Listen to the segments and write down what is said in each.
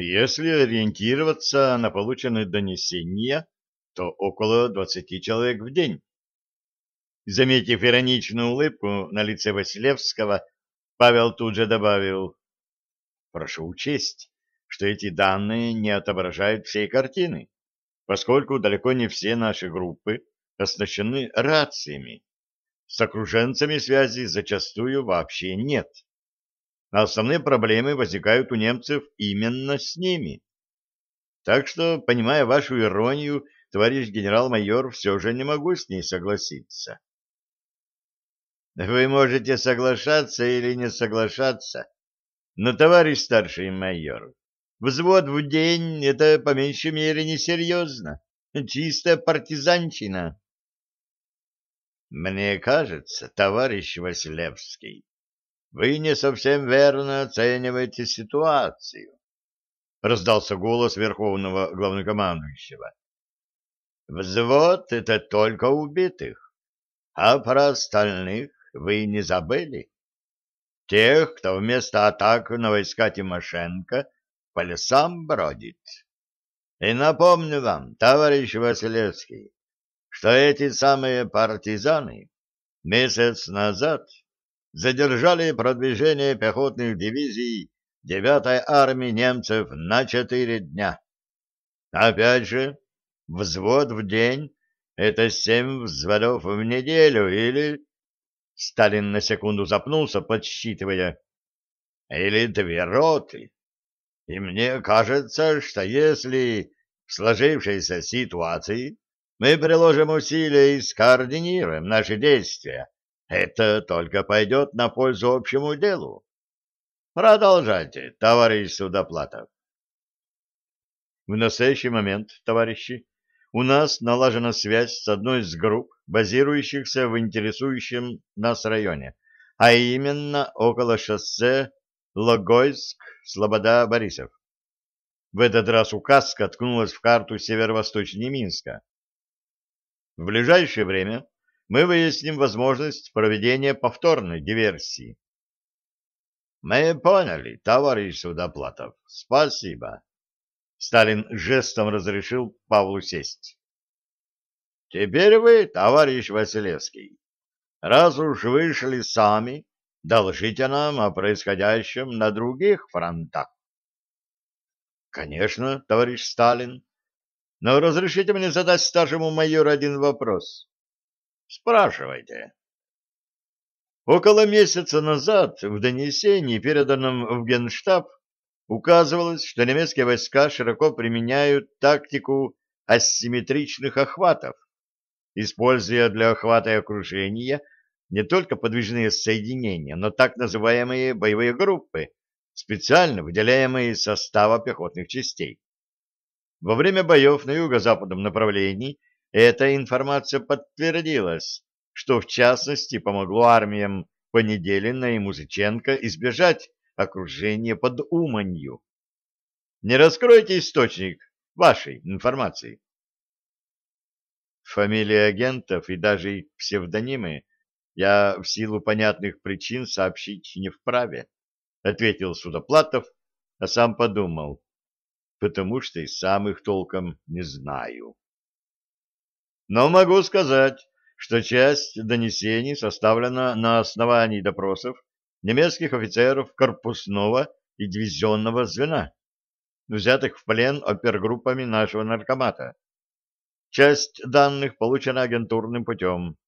Если ориентироваться на полученные донесения, то около двадцати человек в день. Заметив ироничную улыбку на лице Василевского, Павел тут же добавил, «Прошу учесть, что эти данные не отображают всей картины, поскольку далеко не все наши группы оснащены рациями. С окруженцами связи зачастую вообще нет. А основные проблемы возникают у немцев именно с ними. Так что, понимая вашу иронию, товарищ генерал-майор, все же не могу с ней согласиться. Вы можете соглашаться или не соглашаться, но, товарищ старший майор, взвод в день — это по меньшей мере несерьезно, чистая партизанщина. Мне кажется, товарищ Василевский, вы не совсем верно оцениваете ситуацию, — раздался голос верховного главнокомандующего. Взвод — это только убитых, а про остальных вы не забыли? Тех, кто вместо атак на войска Тимошенко по лесам бродит. И напомню вам, товарищ Василевский, что эти самые партизаны месяц назад задержали продвижение пехотных дивизий 9-й армии немцев на четыре дня. Опять же, взвод в день — это семь взводов в неделю или Сталин на секунду запнулся, подсчитывая. Или две роты. И мне кажется, что если в сложившейся ситуации мы приложим усилия и скоординируем наши действия, это только пойдет на пользу общему делу. Продолжайте, товарищ Судоплатов. В настоящий момент, товарищи, у нас налажена связь с одной из групп, базирующихся в интересующем нас районе, а именно около шоссе Логойск, Слобода, Борисов. В этот раз указка ткнулась в карту северо-восточнее Минска. В ближайшее время мы выясним возможность проведения повторной диверсии. Мы поняли, товарищ Судоплатов. Спасибо. Сталин жестом разрешил Павлу сесть. Теперь вы, товарищ Василевский, раз уж вышли сами, доложите нам о происходящем на других фронтах. Конечно, товарищ Сталин, но разрешите мне задать старшему майору один вопрос. Спрашивайте. Около месяца назад в донесении, переданном в Генштаб, указывалось, что немецкие войска широко применяют тактику асимметричных охватов, используя для охвата и окружения не только подвижные соединения, но так называемые боевые группы, специально выделяемые из состава пехотных частей. Во время боев на юго-западном направлении эта информация подтвердилась, что в частности помогло армиям Понеделина и Музыченко избежать окружение под Уманью. Не раскройте источник вашей информации. Фамилии агентов и даже их псевдонимы я в силу понятных причин сообщить не вправе, ответил Судоплатов, а сам подумал, потому что и сам их толком не знаю. Но могу сказать, что часть донесений составлена на основании допросов немецких офицеров корпусного и дивизионного звена, взятых в плен опергруппами нашего наркомата. Часть данных получена агентурным путем.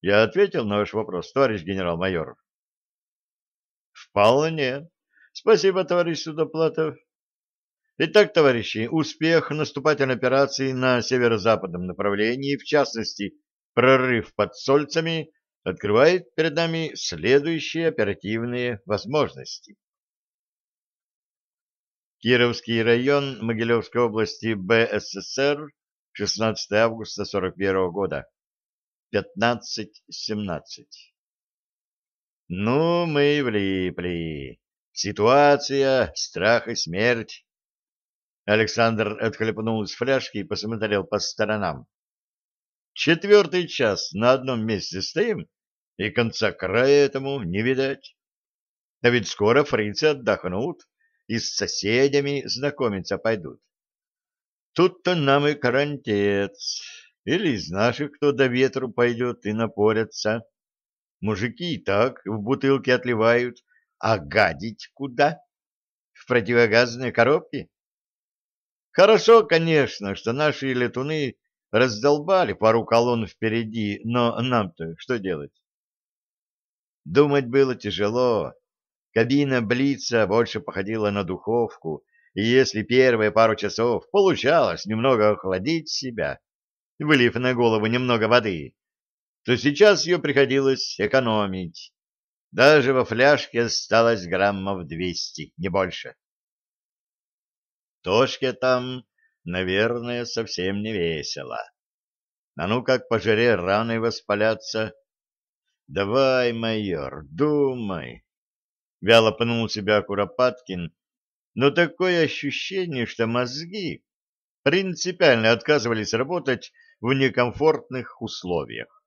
Я ответил на ваш вопрос, товарищ генерал-майор. Вполне. Спасибо, товарищ Судоплатов. Итак, товарищи, успех наступательной операции на северо-западном направлении, в частности, прорыв под Сольцами, открывает перед нами следующие оперативные возможности. Кировский район Могилевской области БССР, 16 августа 41 года, 15.17. Ну, мы влипли. Ситуация, страх и смерть. Александр отхлепнул из фляжки и посмотрел по сторонам. Четвертый час на одном месте стоим, и конца края этому не видать. А ведь скоро фрицы отдохнут, и с соседями знакомиться пойдут. Тут-то нам и карантец. Или из наших кто до ветру пойдет и напорятся. Мужики и так в бутылке отливают, а гадить куда? В противогазные коробки? Хорошо, конечно, что наши летуны раздолбали пару колонн впереди, но нам-то что делать? Думать было тяжело. Кабина Блица больше походила на духовку, и если первые пару часов получалось немного охладить себя, вылив на голову немного воды, то сейчас ее приходилось экономить. Даже во фляжке осталось граммов двести, не больше. Тошке там, наверное, совсем не весело. А ну как по жаре раны воспаляться. Давай, майор, думай. Вяло пнул себя Куропаткин, но такое ощущение, что мозги принципиально отказывались работать в некомфортных условиях.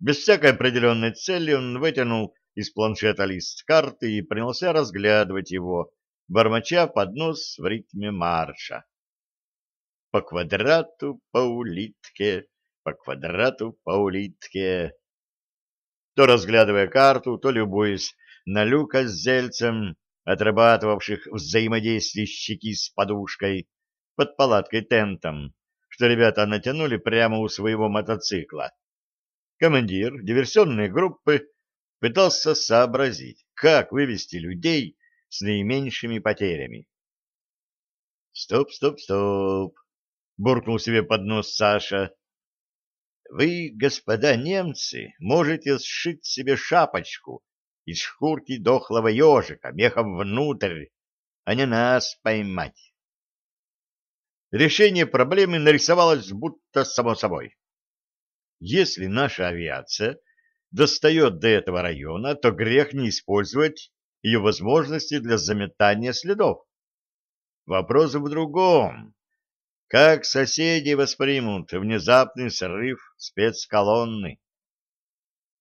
Без всякой определенной цели он вытянул из планшета лист карты и принялся разглядывать его, бормоча под нос в ритме марша. По квадрату, по улитке, по квадрату, по улитке. То разглядывая карту, то любуясь на люка с зельцем, отрабатывавших взаимодействие щеки с подушкой под палаткой-тентом, что ребята натянули прямо у своего мотоцикла командир диверсионной группы пытался сообразить, как вывести людей с наименьшими потерями. «Стоп, стоп, стоп!» — буркнул себе под нос Саша. «Вы, господа немцы, можете сшить себе шапочку из шкурки дохлого ежика мехом внутрь, а не нас поймать». Решение проблемы нарисовалось будто само собой. Если наша авиация достает до этого района, то грех не использовать ее возможности для заметания следов. Вопрос в другом. Как соседи воспримут внезапный срыв спецколонны?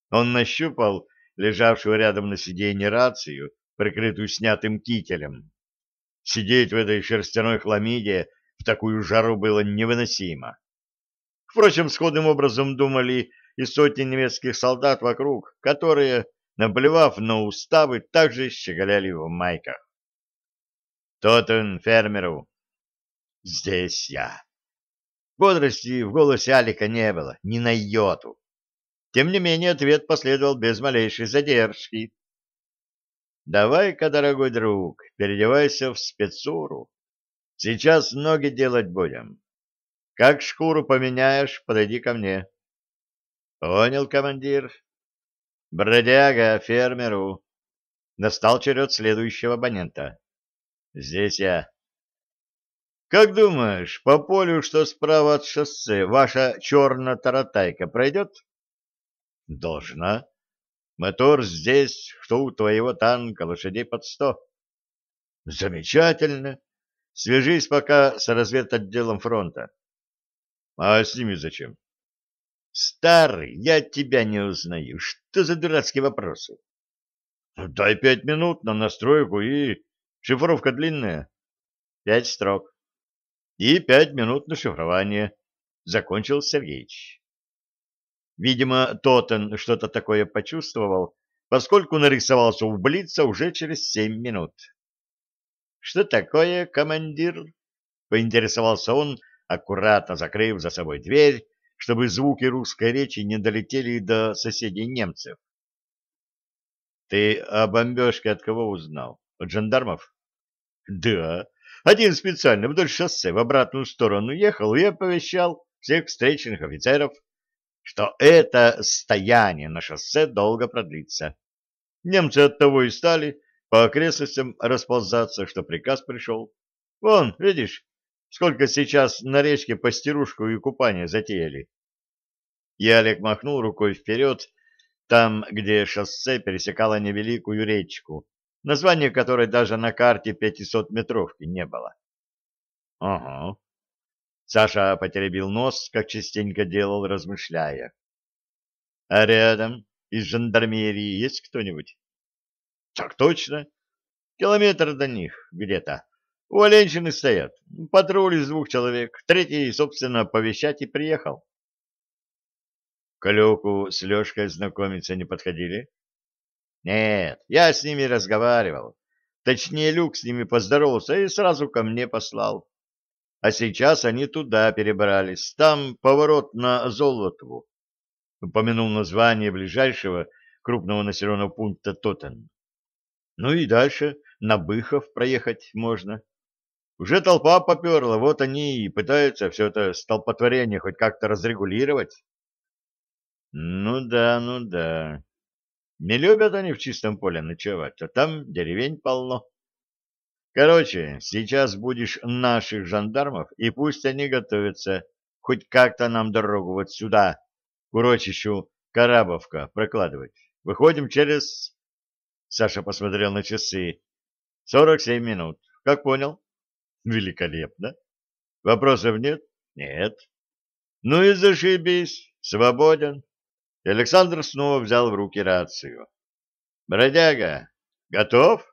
Он нащупал лежавшую рядом на сиденье рацию, прикрытую снятым кителем. Сидеть в этой шерстяной хламиде в такую жару было невыносимо. Впрочем, сходным образом думали и сотни немецких солдат вокруг, которые, наплевав на уставы, также щеголяли в майках. Тот он фермеру. Здесь я. Бодрости в голосе Алика не было, ни на йоту. Тем не менее, ответ последовал без малейшей задержки. «Давай-ка, дорогой друг, переодевайся в спецуру. Сейчас ноги делать будем. Как шкуру поменяешь, подойди ко мне. Понял, командир. Бродяга, фермеру. Настал черед следующего абонента. Здесь я. Как думаешь, по полю, что справа от шоссе, ваша черная-таратайка пройдет? Должна. Мотор здесь, что у твоего танка, лошадей под сто. Замечательно. Свяжись пока с разведотделом фронта. А с ними зачем? Старый, я тебя не узнаю. Что за дурацкие вопросы? Ну, дай пять минут на настройку и... Шифровка длинная. Пять строк. И пять минут на шифрование. Закончил Сергеич. Видимо, Тотен что-то такое почувствовал, поскольку нарисовался у Блица уже через семь минут. — Что такое, командир? — поинтересовался он, аккуратно закрыв за собой дверь, чтобы звуки русской речи не долетели до соседей немцев. — Ты о бомбежке от кого узнал? От жандармов? — Да. Один специально вдоль шоссе в обратную сторону ехал и оповещал всех встречных офицеров, что это стояние на шоссе долго продлится. Немцы от того и стали по окрестностям расползаться, что приказ пришел. Вон, видишь, Сколько сейчас на речке постирушку и купание затеяли. Олег махнул рукой вперед, там, где шоссе пересекало невеликую речку, название которой даже на карте пятисотметровки не было. — Ага. Саша потеребил нос, как частенько делал, размышляя. — А рядом из жандармерии есть кто-нибудь? — Так точно. Километр до них где-то. У Оленщины стоят. Патруль из двух человек. Третий, собственно, повещать и приехал. К Люку с Лешкой знакомиться не подходили? Нет, я с ними разговаривал. Точнее, Люк с ними поздоровался и сразу ко мне послал. А сейчас они туда перебрались. Там поворот на Золотову. Упомянул название ближайшего крупного населенного пункта Тотен. Ну и дальше на Быхов проехать можно. Уже толпа поперла, вот они и пытаются все это столпотворение хоть как-то разрегулировать. Ну да, ну да. Не любят они в чистом поле ночевать, а там деревень полно. Короче, сейчас будешь наших жандармов, и пусть они готовятся хоть как-то нам дорогу вот сюда, к урочищу Карабовка, прокладывать. Выходим через... Саша посмотрел на часы. Сорок семь минут. Как понял? Великолепно. Вопросов нет? Нет. Ну и зашибись. Свободен. Александр снова взял в руки рацию. «Бродяга, готов?»